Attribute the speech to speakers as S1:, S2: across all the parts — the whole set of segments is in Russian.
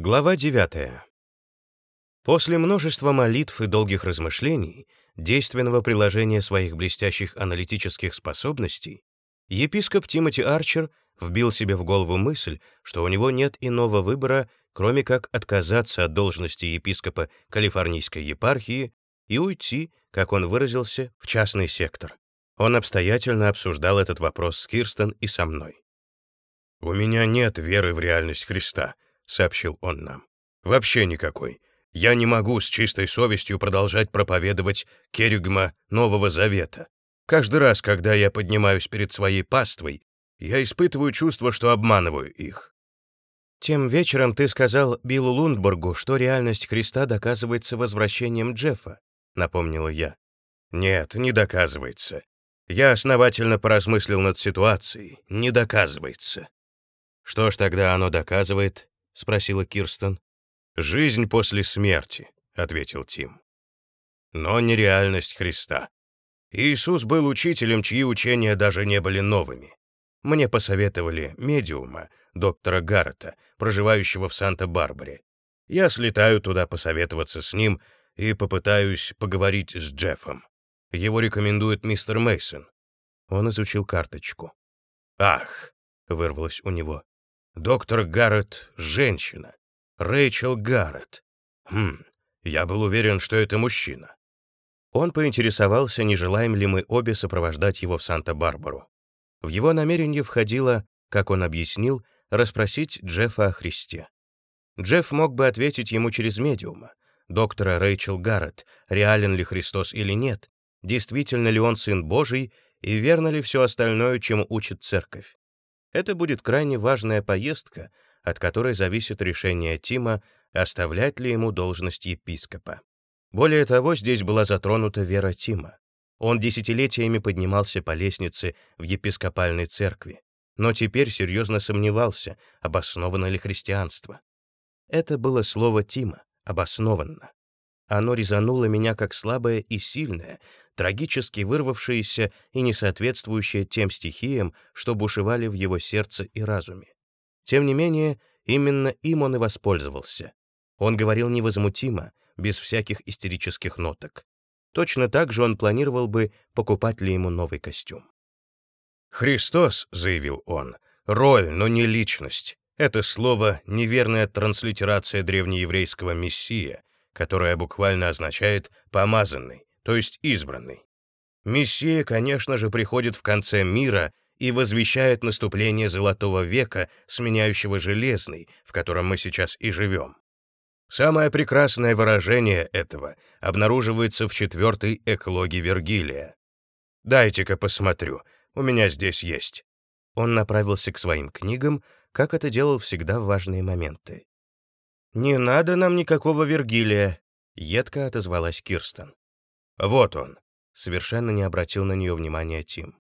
S1: Глава 9. После множества молитв и долгих размышлений, действенного приложения своих блестящих аналитических способностей, епископ Тимоти Арчер вбил себе в голову мысль, что у него нет иного выбора, кроме как отказаться от должности епископа Калифорнийской епархии и уйти, как он выразился, в частный сектор. Он обстоятельно обсуждал этот вопрос с Кирстен и со мной. «У меня нет веры в реальность Христа», сообщил он нам. «Вообще никакой. Я не могу с чистой совестью продолжать проповедовать керигма Нового Завета. Каждый раз, когда я поднимаюсь перед своей паствой, я испытываю чувство, что обманываю их». «Тем вечером ты сказал Биллу Лундбургу, что реальность Христа доказывается возвращением Джеффа», — напомнила я. «Нет, не доказывается. Я основательно поразмыслил над ситуацией. Не доказывается». «Что ж тогда оно доказывает?» — спросила Кирстен. «Жизнь после смерти», — ответил Тим. «Но не реальность Христа. Иисус был учителем, чьи учения даже не были новыми. Мне посоветовали медиума, доктора Гаррета, проживающего в Санта-Барбаре. Я слетаю туда посоветоваться с ним и попытаюсь поговорить с Джеффом. Его рекомендует мистер Мейсон. Он изучил карточку. «Ах!» — вырвалось у него. Доктор Гаррет — женщина. Рэйчел Гаррет. Хм, я был уверен, что это мужчина. Он поинтересовался, не желаем ли мы обе сопровождать его в Санта-Барбару. В его намерение входило, как он объяснил, расспросить Джеффа о Христе. Джефф мог бы ответить ему через медиума, доктора Рэйчел Гаррет, реален ли Христос или нет, действительно ли он Сын Божий и верно ли все остальное, чему учит Церковь. Это будет крайне важная поездка, от которой зависит решение Тима, оставлять ли ему должность епископа. Более того, здесь была затронута вера Тима. Он десятилетиями поднимался по лестнице в епископальной церкви, но теперь серьезно сомневался, обосновано ли христианство. Это было слово Тима, обоснованно. Оно резануло меня как слабое и сильное, трагически вырвавшееся и не соответствующее тем стихиям, что бушевали в его сердце и разуме. Тем не менее, именно им он и воспользовался. Он говорил невозмутимо, без всяких истерических ноток. Точно так же он планировал бы, покупать ли ему новый костюм. «Христос», — заявил он, — «роль, но не личность. Это слово — неверная транслитерация древнееврейского «мессия», которая буквально означает «помазанный», то есть избранный. Мессия, конечно же, приходит в конце мира и возвещает наступление Золотого века, сменяющего Железный, в котором мы сейчас и живем. Самое прекрасное выражение этого обнаруживается в четвертой эклоге Вергилия. «Дайте-ка посмотрю, у меня здесь есть». Он направился к своим книгам, как это делал всегда в важные моменты. «Не надо нам никакого Вергилия», — едко отозвалась Кирстен. «Вот он», — совершенно не обратил на нее внимания Тим.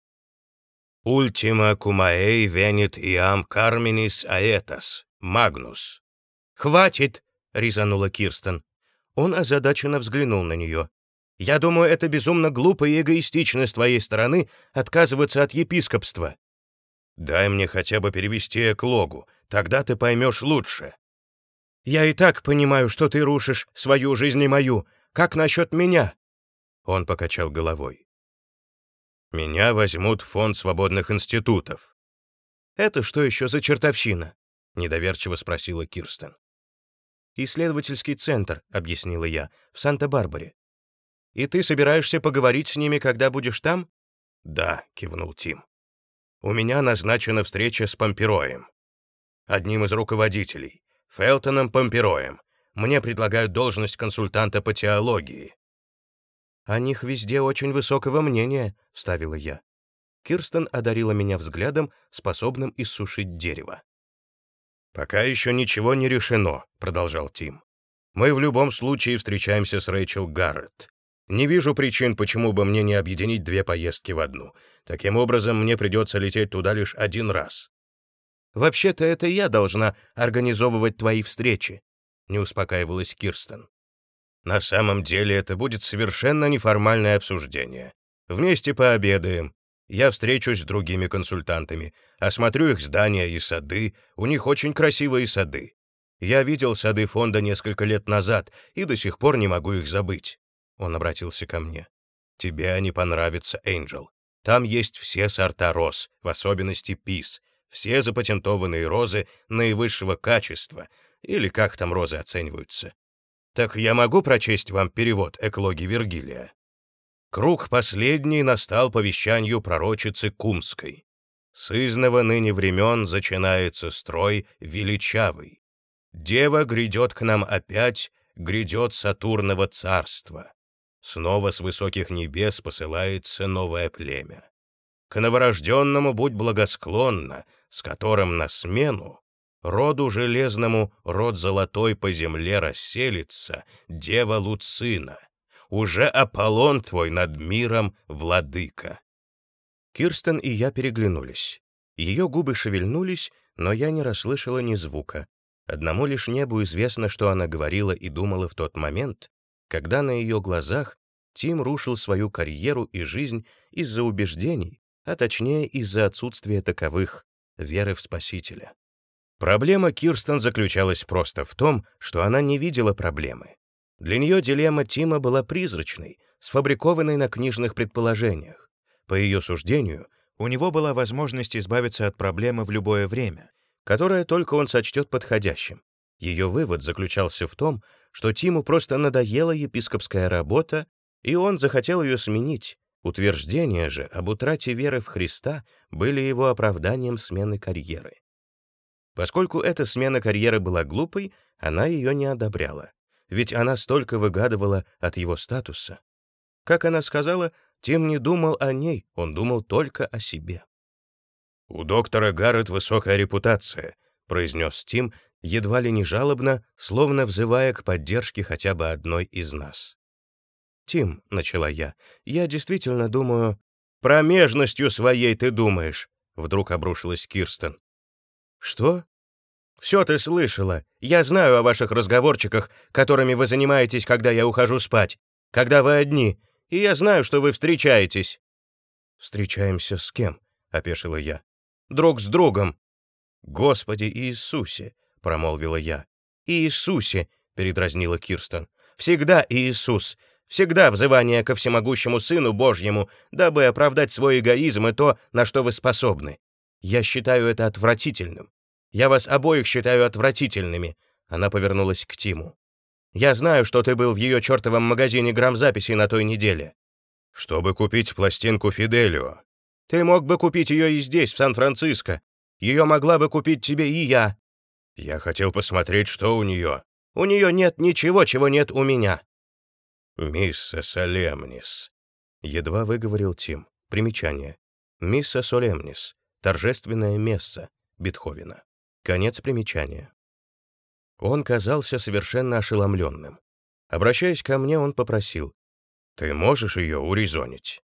S1: «Ультима кумаэй венит иам карминис аэтас, Магнус». «Хватит!» — резанула Кирстен. Он озадаченно взглянул на нее. «Я думаю, это безумно глупо и эгоистично с твоей стороны отказываться от епископства». «Дай мне хотя бы перевести эклогу, тогда ты поймешь лучше», я и так понимаю, что ты рушишь свою жизнь и мою. Как насчет меня?» Он покачал головой. «Меня возьмут в фонд свободных институтов». «Это что еще за чертовщина?» — недоверчиво спросила Кирстен. «Исследовательский центр», — объяснила я, — «в Санта-Барбаре». «И ты собираешься поговорить с ними, когда будешь там?» «Да», — кивнул Тим. «У меня назначена встреча с Помпероем, одним из руководителей. Фелтоном Помпероем. Мне предлагают должность консультанта по теологии». «О них везде очень высокого мнения», — вставила я. Кирстен одарила меня взглядом, способным иссушить дерево. «Пока еще ничего не решено», — продолжал Тим. «Мы в любом случае встречаемся с Рэйчел Гарретт. Не вижу причин, почему бы мне не объединить две поездки в одну. Таким образом, мне придется лететь туда лишь один раз. Вообще-то это я должна организовывать твои встречи», — не успокаивалась Кирстен. «На самом деле это будет совершенно неформальное обсуждение. Вместе пообедаем. Я встречусь с другими консультантами, осмотрю их здания и сады, у них очень красивые сады. Я видел сады фонда несколько лет назад и до сих пор не могу их забыть. Он обратился ко мне. Тебе они понравятся, Энджел. Там есть все сорта роз, в особенности пис, все запатентованные розы наивысшего качества, или как там розы оцениваются. Так я могу прочесть вам перевод эклоги Вергилия? Круг последний настал по вещанию пророчицы Кумской. С изного ныне времен начинается строй величавый. Дева грядет к нам опять, грядет Сатурново царство. Снова с высоких небес посылается новое племя. К новорожденному будь благосклонна, с которым на смену роду железному род золотой по земле расселится, дева Луцина. Уже Аполлон твой над миром владыка. Кирстен и я переглянулись. Ее губы шевельнулись, но я не расслышала ни звука. Одному лишь небу известно, что она говорила и думала в тот момент, когда на ее глазах Тим рушил свою карьеру и жизнь из-за убеждений, а точнее из-за отсутствия таковых, веры в Спасителя. Проблема Кирстен заключалась просто в том, что она не видела проблемы. Для нее дилемма Тима была призрачной, сфабрикованной на книжных предположениях. По ее суждению, у него была возможность избавиться от проблемы в любое время, которое только он сочтет подходящим. Ее вывод заключался в том, что Тиму просто надоела епископская работа, и он захотел ее сменить. Утверждения же об утрате веры в Христа были его оправданием смены карьеры. Поскольку эта смена карьеры была глупой, она ее не одобряла, ведь она столько выгадывала от его статуса. Как она сказала, Тим не думал о ней, он думал только о себе. «У доктора Гаррет высокая репутация», — произнес Тим, едва ли не жалобно, словно взывая к поддержке хотя бы одной из нас. «Тим», — начала я, — «я действительно думаю...» «Промежностью своей ты думаешь», — вдруг обрушилась Кирстен. «Что?» «Все ты слышала. Я знаю о ваших разговорчиках, которыми вы занимаетесь, когда я ухожу спать, когда вы одни, и я знаю, что вы встречаетесь». «Встречаемся с кем?» — опешила я друг с другом. «Господи Иисусе!» — промолвила я. «Иисусе!» — передразнила Кирстен. «Всегда Иисус! Всегда взывание ко всемогущему Сыну Божьему, дабы оправдать свой эгоизм и то, на что вы способны. Я считаю это отвратительным. Я вас обоих считаю отвратительными». Она повернулась к Тиму. «Я знаю, что ты был в ее чертовом магазине грамзаписей на той неделе». «Чтобы купить пластинку Фиделио», ты мог бы купить ее и здесь, в Сан-Франциско. Ее могла бы купить тебе и я. Я хотел посмотреть, что у нее. У нее нет ничего, чего нет у меня. Мисса Солемнис. Едва выговорил Тим. Примечание. Мисса Солемнис. Торжественное месса. Бетховена. Конец примечания. Он казался совершенно ошеломленным. Обращаясь ко мне, он попросил. «Ты можешь ее урезонить?»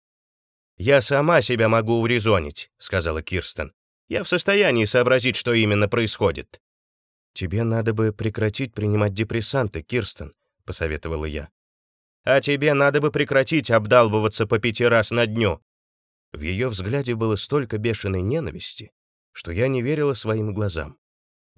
S1: «Я сама себя могу урезонить», — сказала Кирстен. «Я в состоянии сообразить, что именно происходит». «Тебе надо бы прекратить принимать депрессанты, Кирстен», — посоветовала я. «А тебе надо бы прекратить обдалбываться по пяти раз на дню». В ее взгляде было столько бешеной ненависти, что я не верила своим глазам.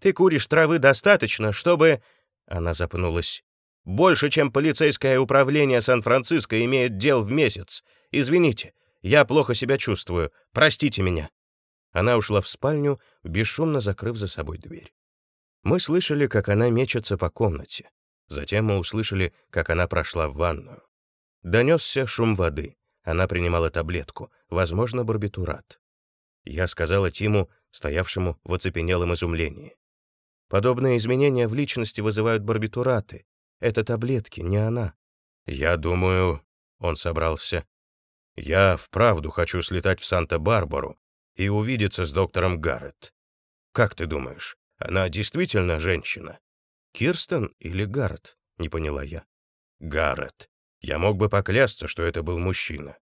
S1: «Ты куришь травы достаточно, чтобы...» Она запнулась. «Больше, чем полицейское управление Сан-Франциско имеет дел в месяц. Извините, я плохо себя чувствую. Простите меня». Она ушла в спальню, бесшумно закрыв за собой дверь. Мы слышали, как она мечется по комнате. Затем мы услышали, как она прошла в ванную. Донесся шум воды. Она принимала таблетку, возможно, барбитурат. Я сказала Тиму, стоявшему в оцепенелом изумлении. Подобные изменения в личности вызывают барбитураты. Это таблетки, не она. Я думаю, он собрался. Я вправду хочу слетать в Санта-Барбару и увидеться с доктором Гаррет. Как ты думаешь, она действительно женщина? Кирстен или Гаррет? Не поняла я. Гаррет. Я мог бы поклясться, что это был мужчина.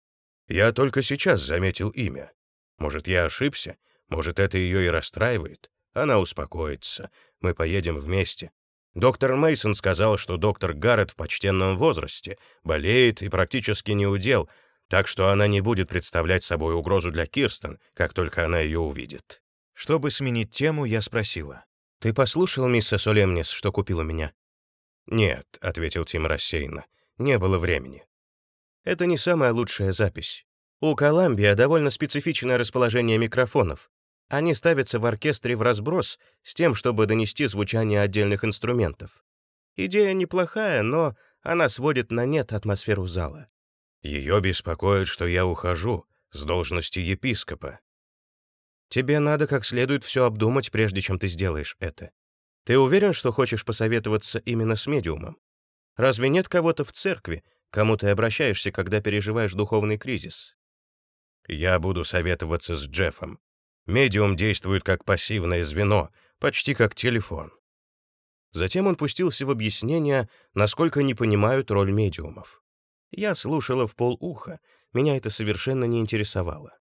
S1: Я только сейчас заметил имя. Может, я ошибся? Может, это ее и расстраивает? Она успокоится. Мы поедем вместе. Доктор Мейсон сказал, что доктор Гаррет в почтенном возрасте, болеет и практически не удел, так что она не будет представлять собой угрозу для Кирстен, как только она ее увидит. Чтобы сменить тему, я спросила. «Ты послушал, мисс Солемнис, что купил у меня?» «Нет», — ответил Тим рассеянно, — «не было времени». «Это не самая лучшая запись. У Коламбия довольно специфичное расположение микрофонов. Они ставятся в оркестре в разброс с тем, чтобы донести звучание отдельных инструментов. Идея неплохая, но она сводит на нет атмосферу зала. Ее беспокоит, что я ухожу с должности епископа. Тебе надо как следует все обдумать, прежде чем ты сделаешь это. Ты уверен, что хочешь посоветоваться именно с медиумом? Разве нет кого-то в церкви, кому ты обращаешься, когда переживаешь духовный кризис? Я буду советоваться с Джеффом. Медиум действует как пассивное звено, почти как телефон. Затем он пустился в объяснение, насколько не понимают роль медиумов. Я слушала в полуха, меня это совершенно не интересовало.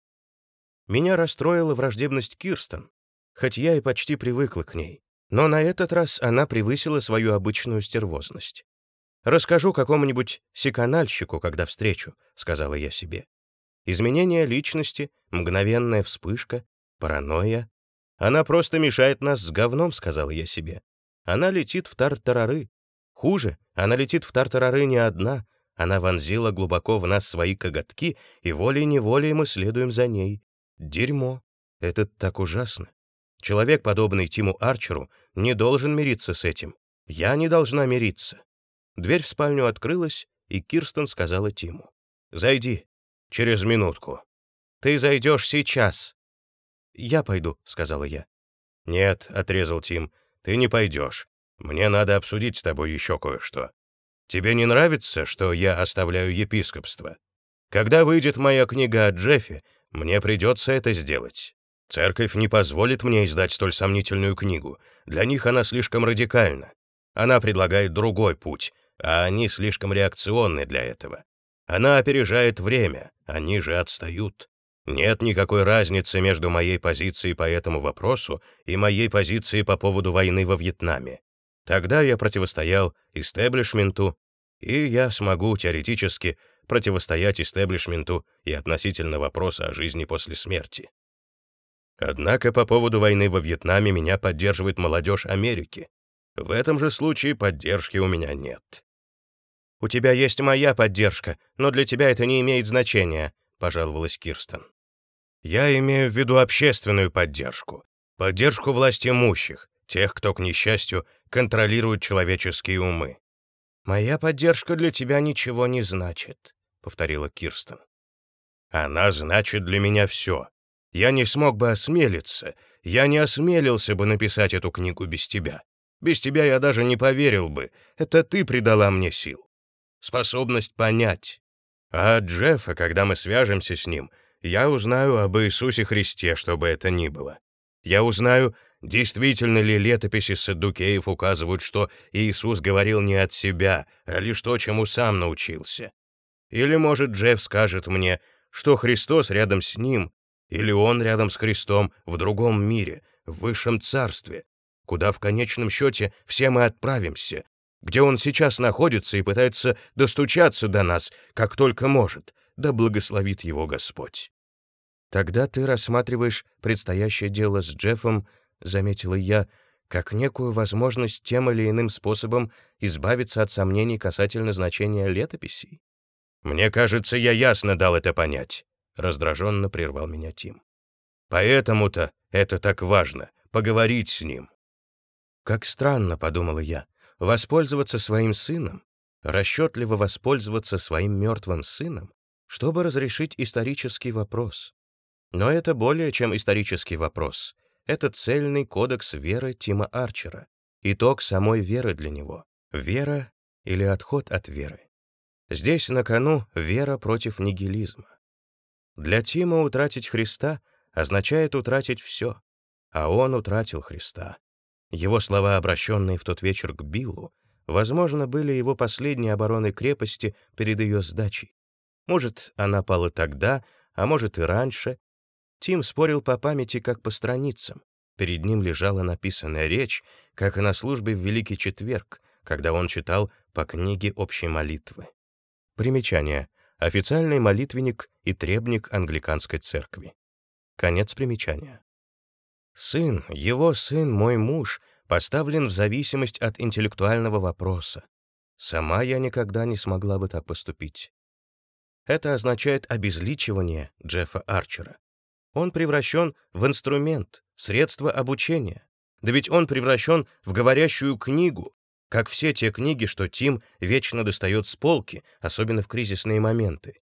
S1: Меня расстроила враждебность Кирстен, хоть я и почти привыкла к ней, но на этот раз она превысила свою обычную стервозность. «Расскажу какому-нибудь секанальщику, когда встречу», — сказала я себе. Изменение личности, мгновенная вспышка, паранойя. Она просто мешает нас с говном, сказала я себе. Она летит в тартарары. Хуже, она летит в тартарары не одна. Она вонзила глубоко в нас свои коготки, и волей-неволей мы следуем за ней. Дерьмо. Это так ужасно. Человек, подобный Тиму Арчеру, не должен мириться с этим. Я не должна мириться. Дверь в спальню открылась, и Кирстен сказала Тиму. «Зайди. Через минутку. Ты зайдешь сейчас». «Я пойду», — сказала я. «Нет», — отрезал Тим, ты не пойдешь. Мне надо обсудить с тобой еще кое-что. Тебе не нравится, что я оставляю епископство? Когда выйдет моя книга о Джеффе, мне придется это сделать. Церковь не позволит мне издать столь сомнительную книгу. Для них она слишком радикальна. Она предлагает другой путь, а они слишком реакционны для этого. Она опережает время, они же отстают. Нет никакой разницы между моей позицией по этому вопросу и моей позицией по поводу войны во Вьетнаме. Тогда я противостоял истеблишменту, и я смогу теоретически противостоять истеблишменту и относительно вопроса о жизни после смерти. Однако по поводу войны во Вьетнаме меня поддерживает молодежь Америки. В этом же случае поддержки у меня нет. «У тебя есть моя поддержка, но для тебя это не имеет значения», — пожаловалась Кирстен. Я имею в виду общественную поддержку, поддержку власть имущих, тех, кто, к несчастью, контролирует человеческие умы. «Моя поддержка для тебя ничего не значит», — повторила Кирстен. «Она значит для меня все. Я не смог бы осмелиться, я не осмелился бы написать эту книгу без тебя. Без тебя я даже не поверил бы. Это ты придала мне сил. Способность понять. А Джеффа, когда мы свяжемся с ним, я узнаю об Иисусе Христе, что бы это ни было. Я узнаю, действительно ли летописи Саддукеев указывают, что Иисус говорил не от себя, а лишь то, чему сам научился. Или, может, Джефф скажет мне, что Христос рядом с ним, или он рядом с Христом в другом мире, в высшем царстве, куда в конечном счете все мы отправимся, где он сейчас находится и пытается достучаться до нас, как только может, да благословит его Господь. Тогда ты рассматриваешь предстоящее дело с Джеффом, заметила я, как некую возможность тем или иным способом избавиться от сомнений касательно значения летописей. Мне кажется, я ясно дал это понять, раздраженно прервал меня Тим. Поэтому-то это так важно поговорить с ним. Как странно, подумала я, воспользоваться своим сыном, расчетливо воспользоваться своим мертвым сыном, чтобы разрешить исторический вопрос. Но это более чем исторический вопрос. Это цельный кодекс веры Тима Арчера, итог самой веры для него. Вера или отход от веры. Здесь на кону вера против нигилизма. Для Тима утратить Христа означает утратить все, а он утратил Христа. Его слова, обращенные в тот вечер к Биллу, возможно, были его последней обороной крепости перед ее сдачей. Может, она пала тогда, а может и раньше. Тим спорил по памяти, как по страницам. Перед ним лежала написанная речь, как и на службе в Великий Четверг, когда он читал по книге общей молитвы. Примечание. Официальный молитвенник и требник англиканской церкви. Конец примечания. Сын, его сын, мой муж, поставлен в зависимость от интеллектуального вопроса. Сама я никогда не смогла бы так поступить. Это означает обезличивание Джеффа Арчера. Он превращен в инструмент, средство обучения. Да ведь он превращен в говорящую книгу, как все те книги, что Тим вечно достает с полки, особенно в кризисные моменты.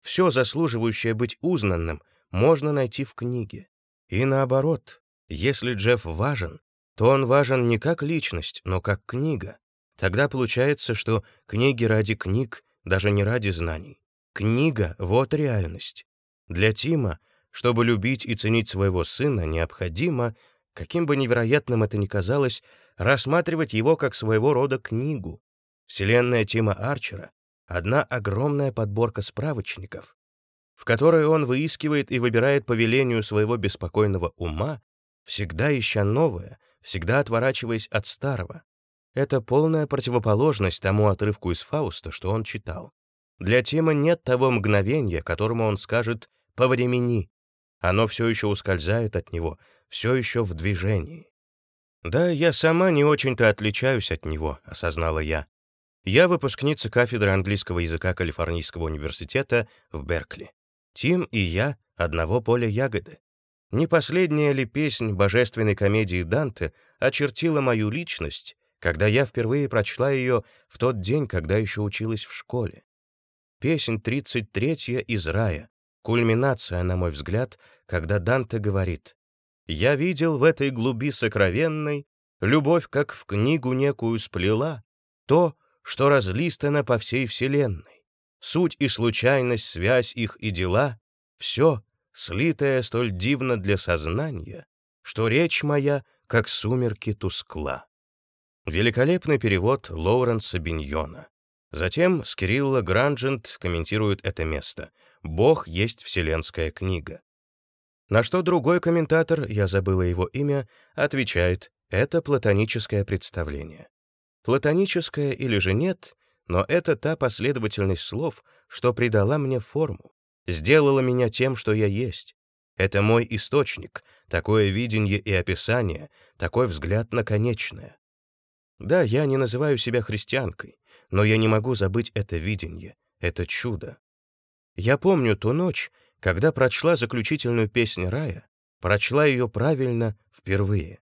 S1: Все заслуживающее быть узнанным можно найти в книге. И наоборот, если Джефф важен, то он важен не как личность, но как книга. Тогда получается, что книги ради книг, даже не ради знаний. Книга — вот реальность. Для Тима, чтобы любить и ценить своего сына, необходимо, каким бы невероятным это ни казалось, рассматривать его как своего рода книгу. Вселенная Тима Арчера — одна огромная подборка справочников, в которой он выискивает и выбирает по велению своего беспокойного ума, всегда ища новое, всегда отворачиваясь от старого. Это полная противоположность тому отрывку из Фауста, что он читал. Для Тима нет того мгновения, которому он скажет «повремени». Оно все еще ускользает от него, все еще в движении. «Да, я сама не очень-то отличаюсь от него», — осознала я. Я выпускница кафедры английского языка Калифорнийского университета в Беркли. Тим и я — одного поля ягоды. Не последняя ли песнь божественной комедии Данте очертила мою личность, когда я впервые прочла ее в тот день, когда еще училась в школе? Песнь 33-я из рая, кульминация, на мой взгляд, когда Данте говорит «Я видел в этой глуби сокровенной любовь, как в книгу некую сплела, то, что разлистано по всей вселенной, суть и случайность, связь их и дела, все слитое столь дивно для сознания, что речь моя, как сумерки, тускла. Великолепный перевод Лоуренса Биньона. Затем Скирилла Гранджент комментирует это место. «Бог есть вселенская книга». На что другой комментатор, я забыла его имя, отвечает «это платоническое представление». Платоническое или же нет, но это та последовательность слов, что придала мне форму сделала меня тем, что я есть. Это мой источник, такое видение и описание, такой взгляд на конечное. Да, я не называю себя христианкой, но я не могу забыть это видение, это чудо. Я помню ту ночь, когда прочла заключительную песнь рая, прочла ее правильно впервые.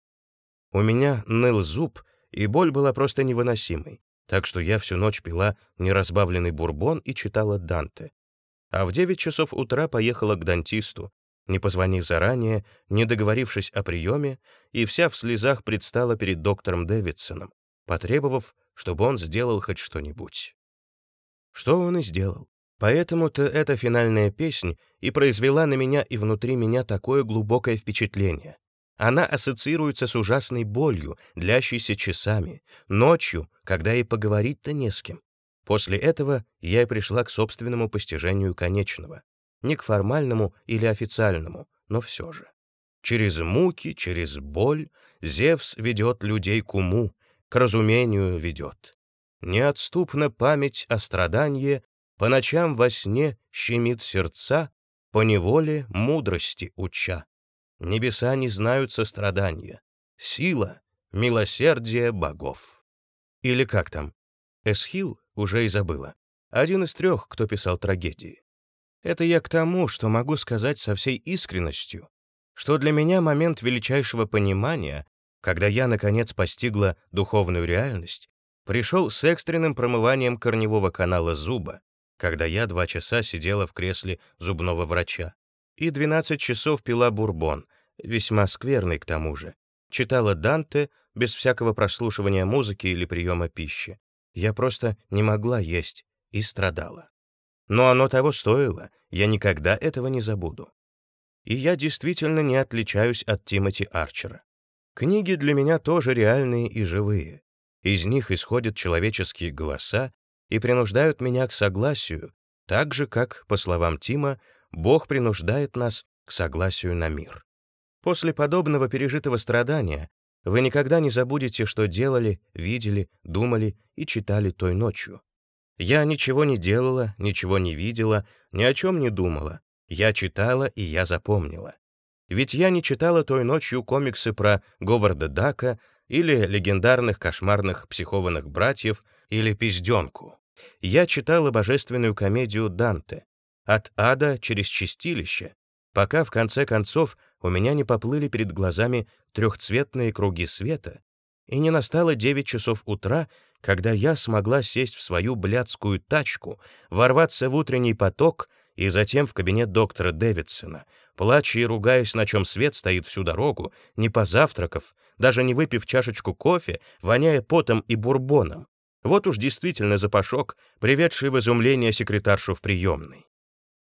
S1: У меня ныл зуб, и боль была просто невыносимой, так что я всю ночь пила неразбавленный бурбон и читала Данте, а в 9 часов утра поехала к дантисту, не позвонив заранее, не договорившись о приеме, и вся в слезах предстала перед доктором Дэвидсоном, потребовав, чтобы он сделал хоть что-нибудь. Что он и сделал. Поэтому-то эта финальная песня и произвела на меня и внутри меня такое глубокое впечатление. Она ассоциируется с ужасной болью, длящейся часами, ночью, когда и поговорить-то не с кем, После этого я и пришла к собственному постижению конечного. Не к формальному или официальному, но все же. Через муки, через боль Зевс ведет людей к уму, к разумению ведет. Неотступна память о страдании, по ночам во сне щемит сердца, по неволе мудрости уча. Небеса не знают сострадания, сила, милосердие богов. Или как там? Эсхил уже и забыла. Один из трех, кто писал трагедии. Это я к тому, что могу сказать со всей искренностью, что для меня момент величайшего понимания, когда я, наконец, постигла духовную реальность, пришел с экстренным промыванием корневого канала зуба, когда я два часа сидела в кресле зубного врача, и 12 часов пила бурбон, весьма скверный к тому же, читала Данте без всякого прослушивания музыки или приема пищи, я просто не могла есть и страдала. Но оно того стоило, я никогда этого не забуду. И я действительно не отличаюсь от Тимоти Арчера. Книги для меня тоже реальные и живые. Из них исходят человеческие голоса и принуждают меня к согласию, так же, как, по словам Тима, Бог принуждает нас к согласию на мир. После подобного пережитого страдания вы никогда не забудете, что делали, видели, думали и читали той ночью. Я ничего не делала, ничего не видела, ни о чем не думала. Я читала, и я запомнила. Ведь я не читала той ночью комиксы про Говарда Дака, или легендарных кошмарных психованных братьев, или пизденку. Я читала божественную комедию Данте «От ада через чистилище», пока в конце концов у меня не поплыли перед глазами трехцветные круги света, и не настало 9 часов утра, когда я смогла сесть в свою блядскую тачку, ворваться в утренний поток и затем в кабинет доктора Дэвидсона, плача и ругаясь, на чем свет стоит всю дорогу, не позавтракав, даже не выпив чашечку кофе, воняя потом и бурбоном. Вот уж действительно запашок, приведший в изумление секретаршу в приемной.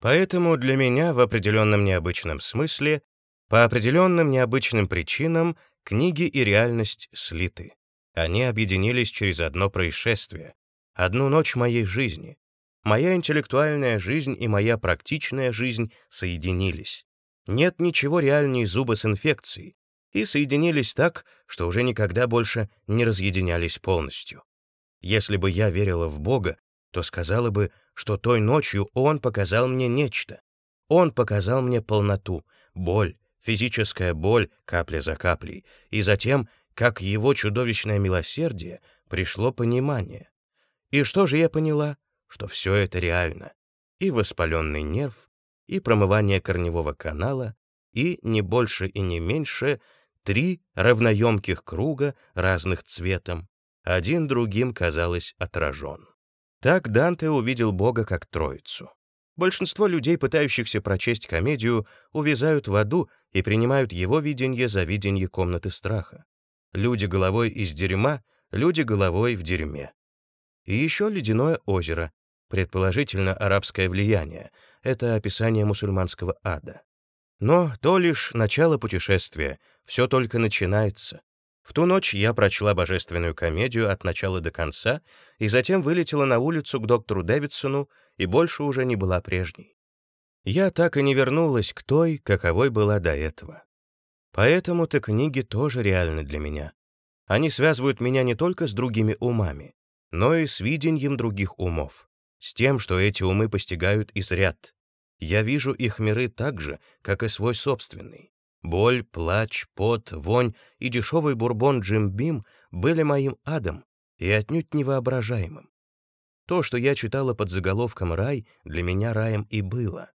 S1: Поэтому для меня в определенном необычном смысле, по определенным необычным причинам, книги и реальность слиты. Они объединились через одно происшествие, одну ночь моей жизни. Моя интеллектуальная жизнь и моя практичная жизнь соединились. Нет ничего реальнее зуба с инфекцией, и соединились так, что уже никогда больше не разъединялись полностью. Если бы я верила в Бога, то сказала бы, что той ночью Он показал мне нечто. Он показал мне полноту, боль, физическая боль капля за каплей, и затем, как Его чудовищное милосердие, пришло понимание. И что же я поняла? Что все это реально. И воспаленный нерв, и промывание корневого канала, и, не больше и не меньше, три равноемких круга разных цветом, один другим, казалось, отражен. Так Данте увидел Бога как Троицу. Большинство людей, пытающихся прочесть комедию, увязают в аду и принимают его видение за видение комнаты страха. Люди головой из дерьма, люди головой в дерьме. И еще ледяное озеро, предположительно арабское влияние, это описание мусульманского ада. Но то лишь начало путешествия, все только начинается. В ту ночь я прочла божественную комедию от начала до конца и затем вылетела на улицу к доктору Дэвидсону и больше уже не была прежней. Я так и не вернулась к той, каковой была до этого. Поэтому-то книги тоже реальны для меня. Они связывают меня не только с другими умами, но и с видением других умов, с тем, что эти умы постигают из ряд. Я вижу их миры так же, как и свой собственный. Боль, плач, пот, вонь и дешевый бурбон Джим Бим были моим адом и отнюдь невоображаемым. То, что я читала под заголовком «Рай», для меня раем и было.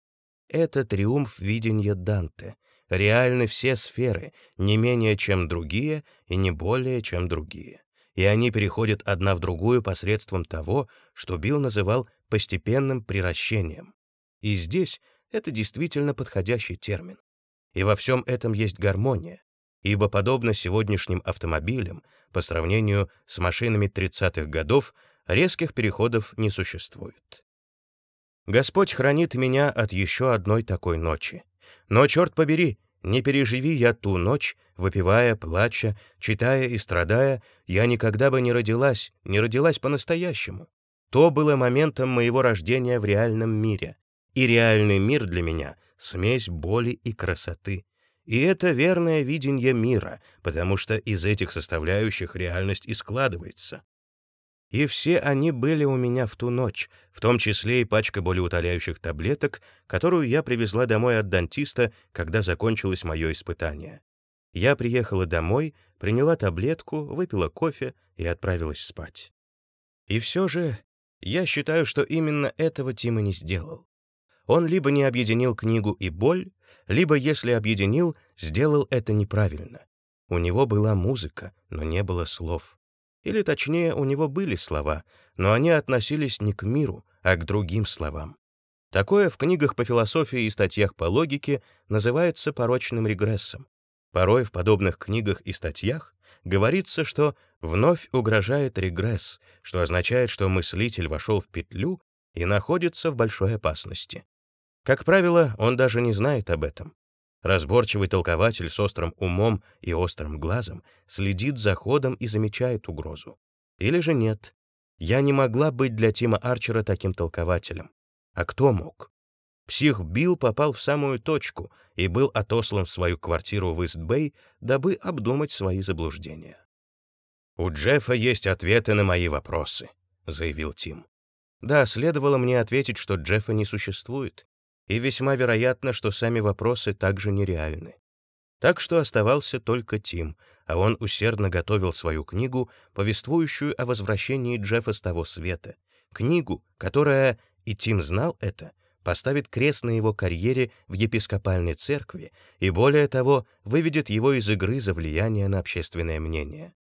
S1: Это триумф видения Данте. Реальны все сферы, не менее, чем другие, и не более, чем другие. И они переходят одна в другую посредством того, что Билл называл постепенным приращением. И здесь это действительно подходящий термин. И во всем этом есть гармония, ибо, подобно сегодняшним автомобилям, по сравнению с машинами 30-х годов, резких переходов не существует. Господь хранит меня от еще одной такой ночи. Но, черт побери, не переживи я ту ночь, выпивая, плача, читая и страдая, я никогда бы не родилась, не родилась по-настоящему. То было моментом моего рождения в реальном мире. И реальный мир для меня — смесь боли и красоты. И это верное видение мира, потому что из этих составляющих реальность и складывается. И все они были у меня в ту ночь, в том числе и пачка болеутоляющих таблеток, которую я привезла домой от дантиста, когда закончилось мое испытание. Я приехала домой, приняла таблетку, выпила кофе и отправилась спать. И все же я считаю, что именно этого Тима не сделал. Он либо не объединил книгу и боль, либо, если объединил, сделал это неправильно. У него была музыка, но не было слов. Или, точнее, у него были слова, но они относились не к миру, а к другим словам. Такое в книгах по философии и статьях по логике называется порочным регрессом. Порой в подобных книгах и статьях говорится, что вновь угрожает регресс, что означает, что мыслитель вошел в петлю и находится в большой опасности. Как правило, он даже не знает об этом. Разборчивый толкователь с острым умом и острым глазом следит за ходом и замечает угрозу. Или же нет. Я не могла быть для Тима Арчера таким толкователем. А кто мог? Псих Билл попал в самую точку и был отослан в свою квартиру в Ист-Бэй, дабы обдумать свои заблуждения. «У Джеффа есть ответы на мои вопросы», — заявил Тим. Да, следовало мне ответить, что Джеффа не существует, и весьма вероятно, что сами вопросы также нереальны. Так что оставался только Тим, а он усердно готовил свою книгу, повествующую о возвращении Джеффа с того света. Книгу, которая, и Тим знал это, поставит крест на его карьере в епископальной церкви и, более того, выведет его из игры за влияние на общественное мнение.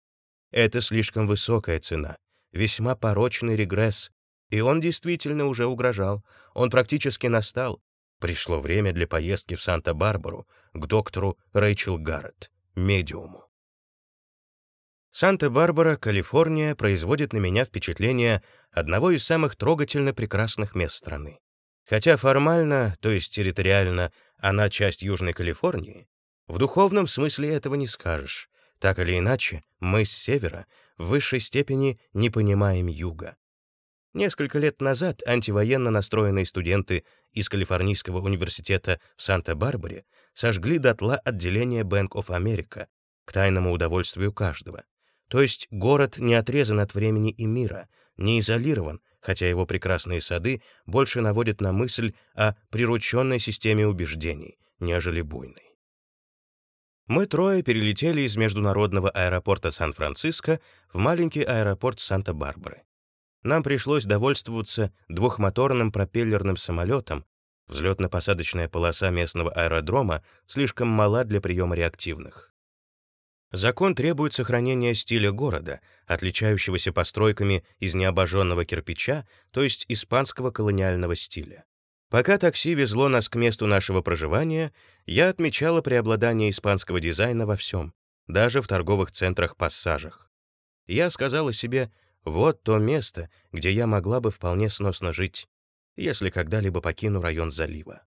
S1: Это слишком высокая цена, весьма порочный регресс, и он действительно уже угрожал, он практически настал. Пришло время для поездки в Санта-Барбару к доктору Рэйчел Гарретт, медиуму. Санта-Барбара, Калифорния, производит на меня впечатление одного из самых трогательно прекрасных мест страны. Хотя формально, то есть территориально, она часть Южной Калифорнии, в духовном смысле этого не скажешь. Так или иначе, мы с севера в высшей степени не понимаем юга. Несколько лет назад антивоенно настроенные студенты из Калифорнийского университета в Санта-Барбаре сожгли дотла отделение Bank of America к тайному удовольствию каждого. То есть город не отрезан от времени и мира, не изолирован, хотя его прекрасные сады больше наводят на мысль о прирученной системе убеждений, нежели буйной. Мы трое перелетели из международного аэропорта Сан-Франциско в маленький аэропорт Санта-Барбары. Нам пришлось довольствоваться двухмоторным пропеллерным самолетом, взлетно-посадочная полоса местного аэродрома слишком мала для приема реактивных. Закон требует сохранения стиля города, отличающегося постройками из необожженного кирпича, то есть испанского колониального стиля. Пока такси везло нас к месту нашего проживания, я отмечала преобладание испанского дизайна во всем, даже в торговых центрах-пассажах. Я сказала себе, вот то место, где я могла бы вполне сносно жить, если когда-либо покину район залива.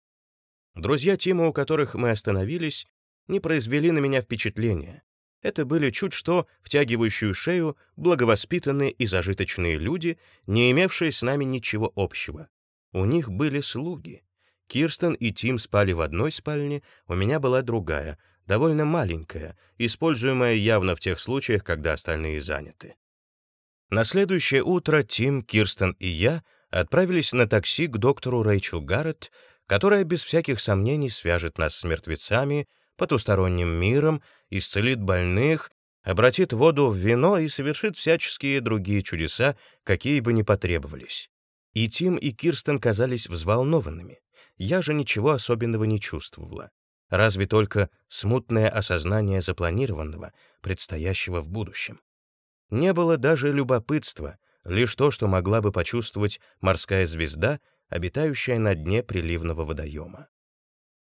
S1: Друзья Тима, у которых мы остановились, не произвели на меня впечатления. Это были чуть что втягивающую шею благовоспитанные и зажиточные люди, не имевшие с нами ничего общего. У них были слуги. Кирстен и Тим спали в одной спальне, у меня была другая, довольно маленькая, используемая явно в тех случаях, когда остальные заняты. На следующее утро Тим, Кирстен и я отправились на такси к доктору Рэйчел Гарретт, которая без всяких сомнений свяжет нас с мертвецами, потусторонним миром, исцелит больных, обратит воду в вино и совершит всяческие другие чудеса, какие бы ни потребовались. И Тим, и Кирстен казались взволнованными. Я же ничего особенного не чувствовала. Разве только смутное осознание запланированного, предстоящего в будущем. Не было даже любопытства, лишь то, что могла бы почувствовать морская звезда, обитающая на дне приливного водоема.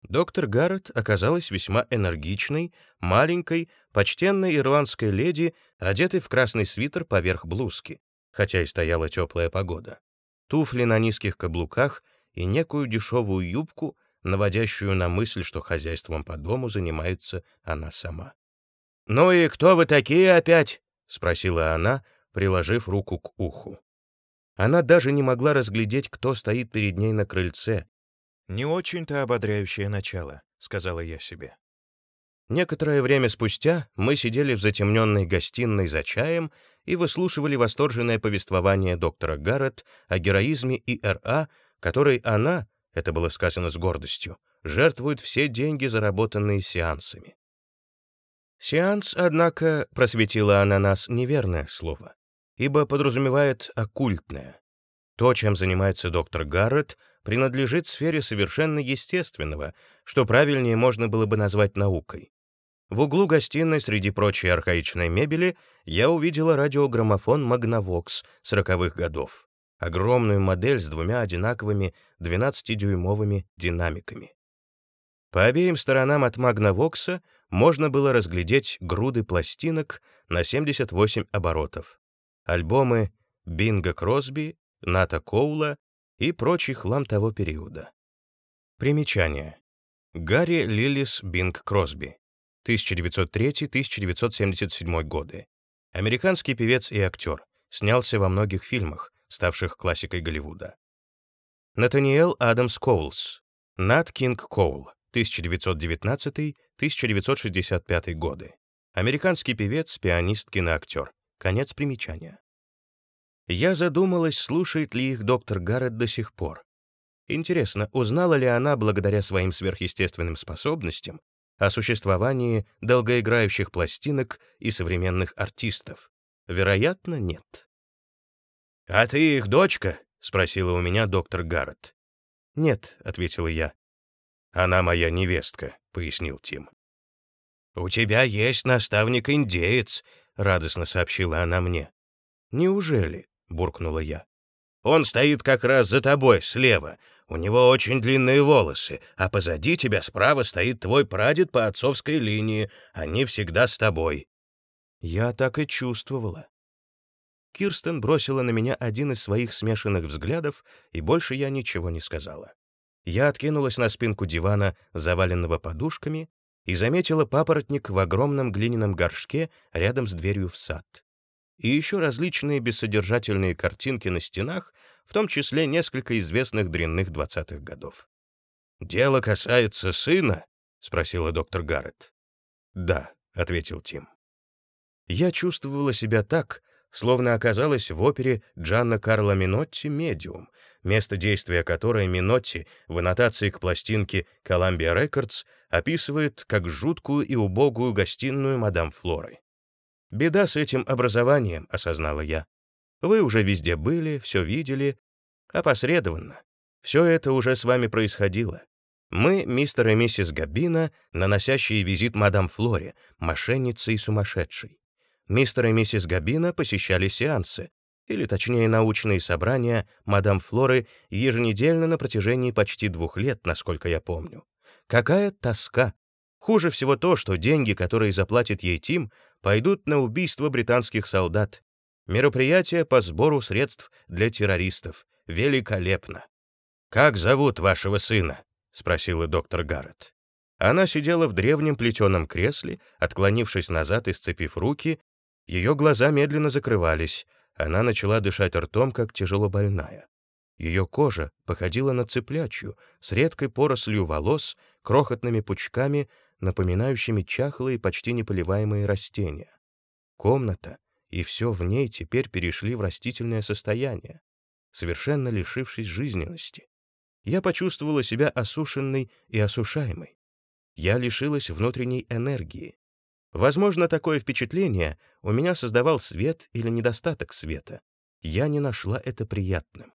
S1: Доктор Гаррет оказалась весьма энергичной, маленькой, почтенной ирландской леди, одетой в красный свитер поверх блузки, хотя и стояла теплая погода, туфли на низких каблуках и некую дешевую юбку, наводящую на мысль, что хозяйством по дому занимается она сама. «Ну и кто вы такие опять?» — спросила она, приложив руку к уху. Она даже не могла разглядеть, кто стоит перед ней на крыльце, «Не очень-то ободряющее начало», — сказала я себе. Некоторое время спустя мы сидели в затемненной гостиной за чаем и выслушивали восторженное повествование доктора Гаррет о героизме ИРА, которой она, это было сказано с гордостью, жертвует все деньги, заработанные сеансами. Сеанс, однако, просветила она нас неверное слово, ибо подразумевает оккультное. То, чем занимается доктор Гаррет, принадлежит сфере совершенно естественного, что правильнее можно было бы назвать наукой. В углу гостиной среди прочей архаичной мебели я увидела радиограммофон Magnavox 40-х годов. Огромную модель с двумя одинаковыми 12-дюймовыми динамиками. По обеим сторонам от Magnavox можно было разглядеть груды пластинок на 78 оборотов. Альбомы Бинга Кросби, Ната Коула и прочий хлам того периода. Примечание. Гарри Лиллис Бинг Кросби, 1903-1977 годы. Американский певец и актер, снялся во многих фильмах, ставших классикой Голливуда. Натаниэл Адамс Коулс, Нат Кинг Коул, 1919-1965 годы. Американский певец, пианист, киноактер. Конец примечания. Я задумалась, слушает ли их доктор Гаррет до сих пор. Интересно, узнала ли она, благодаря своим сверхъестественным способностям, о существовании долгоиграющих пластинок и современных артистов? Вероятно, нет. «А ты их дочка?» — спросила у меня доктор Гаррет. «Нет», — ответила я. «Она моя невестка», — пояснил Тим. «У тебя есть наставник-индеец», — радостно сообщила она мне. «Неужели?» — буркнула я. «Он стоит как раз за тобой, слева. У него очень длинные волосы, а позади тебя справа стоит твой прадед по отцовской линии. Они всегда с тобой». Я так и чувствовала. Кирстен бросила на меня один из своих смешанных взглядов, и больше я ничего не сказала. Я откинулась на спинку дивана, заваленного подушками, и заметила папоротник в огромном глиняном горшке рядом с дверью в сад. И еще различные бессодержательные картинки на стенах, в том числе несколько известных дрянных двадцатых годов. «Дело касается сына?» — спросила доктор Гаррет. «Да», — ответил Тим. Я чувствовала себя так, словно оказалась в опере Джанна Карло Минотти «Медиум», место действия которой Минотти в аннотации к пластинке Columbia Records описывает как жуткую и убогую гостиную мадам Флоры. «Беда с этим образованием», — осознала я. «Вы уже везде были, все видели, опосредованно. Все это уже с вами происходило. Мы, мистер и миссис Габина, наносящие визит мадам Флоре, мошенницы и сумасшедшей. Мистер и миссис Габина посещали сеансы, или точнее научные собрания мадам Флоры еженедельно на протяжении почти двух лет, насколько я помню. Какая тоска! Хуже всего то, что деньги, которые заплатит ей Тим, пойдут на убийство британских солдат. Мероприятие по сбору средств для террористов. Великолепно. «Как зовут вашего сына?» — спросила доктор Гаррет. Она сидела в древнем плетеном кресле, отклонившись назад и сцепив руки, ее глаза медленно закрывались, она начала дышать ртом, как тяжело больная. Ее кожа походила на цыплячью, с редкой порослью волос, крохотными пучками, напоминающими чахлые, почти неполиваемые растения. Комната и все в ней теперь перешли в растительное состояние, совершенно лишившись жизненности. Я почувствовала себя осушенной и осушаемой. Я лишилась внутренней энергии. Возможно, такое впечатление у меня создавал свет или недостаток света. Я не нашла это приятным.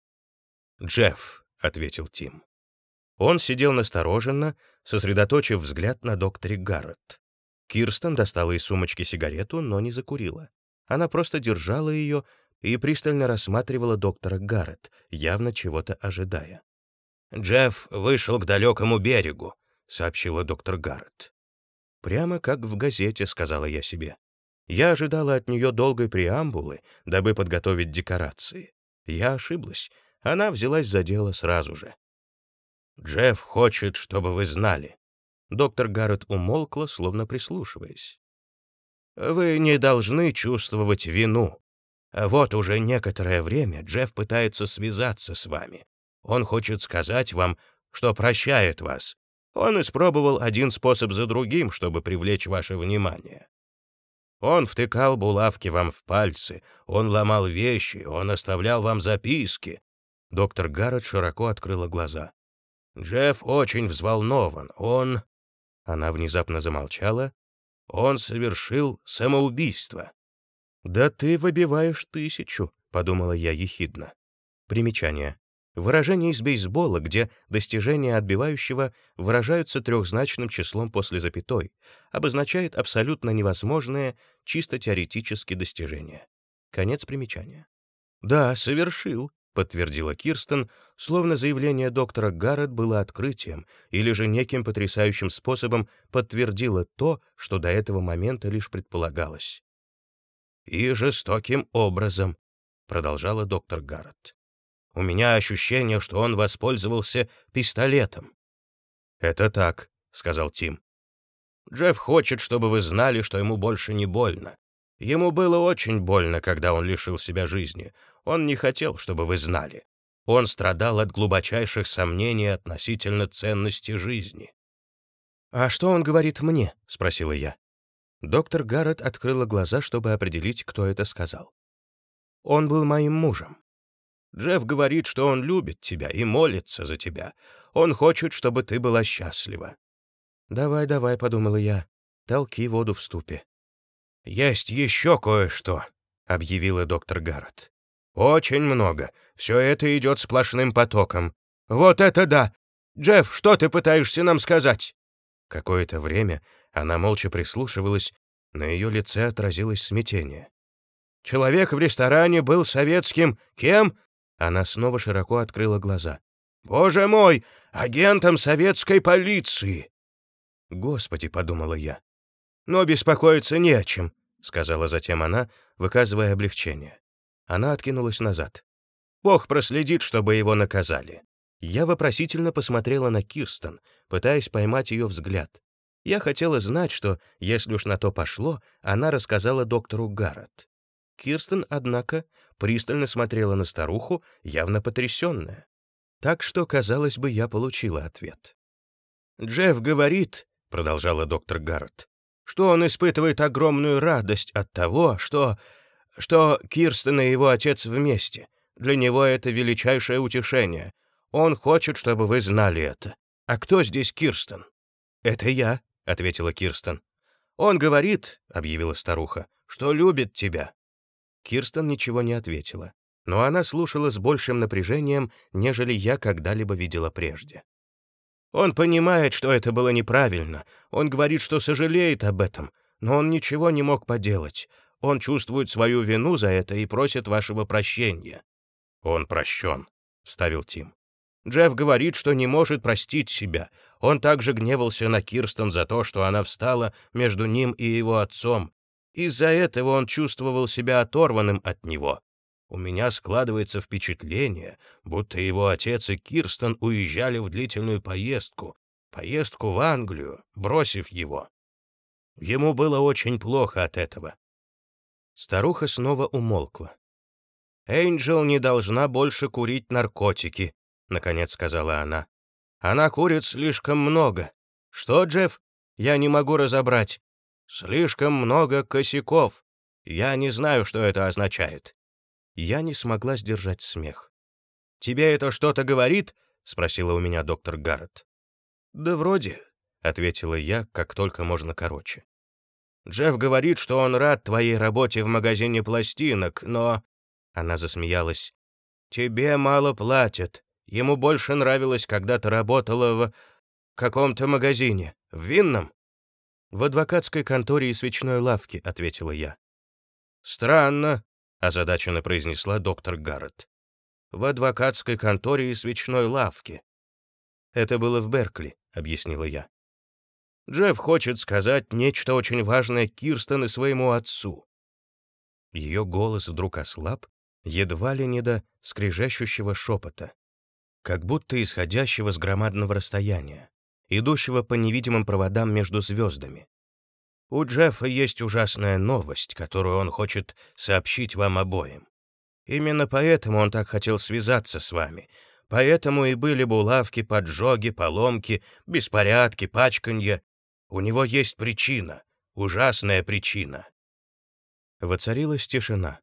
S1: «Джефф», — ответил Тим. Он сидел настороженно, сосредоточив взгляд на докторе Гаррет. Кирстен достала из сумочки сигарету, но не закурила. Она просто держала ее и пристально рассматривала доктора Гаррет, явно чего-то ожидая. «Джефф вышел к далекому берегу», — сообщила доктор Гаррет. Прямо как в газете, сказала я себе. Я ожидала от нее долгой преамбулы, дабы подготовить декорации. Я ошиблась. Она взялась за дело сразу же. «Джефф хочет, чтобы вы знали». Доктор Гаррет умолкла, словно прислушиваясь. «Вы не должны чувствовать вину. Вот уже некоторое время Джефф пытается связаться с вами. Он хочет сказать вам, что прощает вас, он испробовал один способ за другим, чтобы привлечь ваше внимание. Он втыкал булавки вам в пальцы, он ломал вещи, он оставлял вам записки. Доктор Гаррет широко открыла глаза. Джефф очень взволнован. Он... Она внезапно замолчала. Он совершил самоубийство. «Да ты выбиваешь тысячу», — подумала я ехидно. Примечание. Выражение из бейсбола, где достижения отбивающего выражаются трехзначным числом после запятой, обозначает абсолютно невозможное, чисто теоретически достижение. Конец примечания. «Да, совершил», — подтвердила Кирстен, словно заявление доктора Гаррет было открытием или же неким потрясающим способом подтвердило то, что до этого момента лишь предполагалось. «И жестоким образом», — продолжала доктор Гаррет. У меня ощущение, что он воспользовался пистолетом». «Это так», — сказал Тим. «Джефф хочет, чтобы вы знали, что ему больше не больно. Ему было очень больно, когда он лишил себя жизни. Он не хотел, чтобы вы знали. Он страдал от глубочайших сомнений относительно ценности жизни». «А что он говорит мне?» — спросила я. Доктор Гаррет открыла глаза, чтобы определить, кто это сказал. «Он был моим мужем. Джефф говорит, что он любит тебя и молится за тебя. Он хочет, чтобы ты была счастлива». «Давай, давай», — подумала я, — «толки воду в ступе». «Есть еще кое-что», — объявила доктор Гаррет. «Очень много. Все это идет сплошным потоком. Вот это да! Джефф, что ты пытаешься нам сказать?» Какое-то время она молча прислушивалась, на ее лице отразилось смятение. «Человек в ресторане был советским... Кем?» Она снова широко открыла глаза. «Боже мой! Агентом советской полиции!» «Господи!» — подумала я. «Но беспокоиться не о чем», — сказала затем она, выказывая облегчение. Она откинулась назад. «Бог проследит, чтобы его наказали». Я вопросительно посмотрела на Кирстен, пытаясь поймать ее взгляд. Я хотела знать, что, если уж на то пошло, она рассказала доктору Гаррет. Кирстен, однако, пристально смотрела на старуху, явно потрясенная. Так что, казалось бы, я получила ответ. «Джефф говорит», — продолжала доктор Гаррет, «что он испытывает огромную радость от того, что... что Кирстен и его отец вместе. Для него это величайшее утешение. Он хочет, чтобы вы знали это. А кто здесь Кирстен?» «Это я», — ответила Кирстен. «Он говорит», — объявила старуха, — «что любит тебя». Кирстен ничего не ответила, но она слушала с большим напряжением, нежели я когда-либо видела прежде. «Он понимает, что это было неправильно. Он говорит, что сожалеет об этом, но он ничего не мог поделать. Он чувствует свою вину за это и просит вашего прощения». «Он прощен», — вставил Тим. Джефф говорит, что не может простить себя. Он также гневался на Кирстен за то, что она встала между ним и его отцом. Из-за этого он чувствовал себя оторванным от него. У меня складывается впечатление, будто его отец и Кирстен уезжали в длительную поездку, поездку в Англию, бросив его. Ему было очень плохо от этого. Старуха снова умолкла. Эйнджел не должна больше курить наркотики, наконец сказала она. Она курит слишком много. Что, Джефф? Я не могу разобрать. Слишком много косяков. Я не знаю, что это означает. Я не смогла сдержать смех. Тебе это что-то говорит? спросила у меня доктор Гаррет. Да вроде, ответила я, как только можно короче. Джефф говорит, что он рад твоей работе в магазине пластинок, но она засмеялась. Тебе мало платят. Ему больше нравилось, когда ты работала в каком-то магазине. В винном?» «В адвокатской конторе и свечной лавке», — ответила я. «Странно», — озадаченно произнесла доктор Гаррет. «В адвокатской конторе и свечной лавке». «Это было в Беркли», — объяснила я. «Джефф хочет сказать нечто очень важное Кирстен и своему отцу». Ее голос вдруг ослаб, едва ли не до скрежещущего шепота как будто исходящего с громадного расстояния, идущего по невидимым проводам между звездами. У Джеффа есть ужасная новость, которую он хочет сообщить вам обоим. Именно поэтому он так хотел связаться с вами, поэтому и были булавки, поджоги, поломки, беспорядки, пачканье. У него есть причина, ужасная причина. Воцарилась тишина.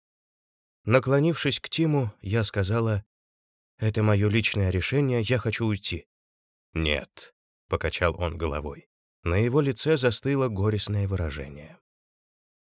S1: Наклонившись к Тиму, я сказала, это мое личное решение, я хочу уйти». «Нет», — покачал он головой. На его лице застыло горестное выражение.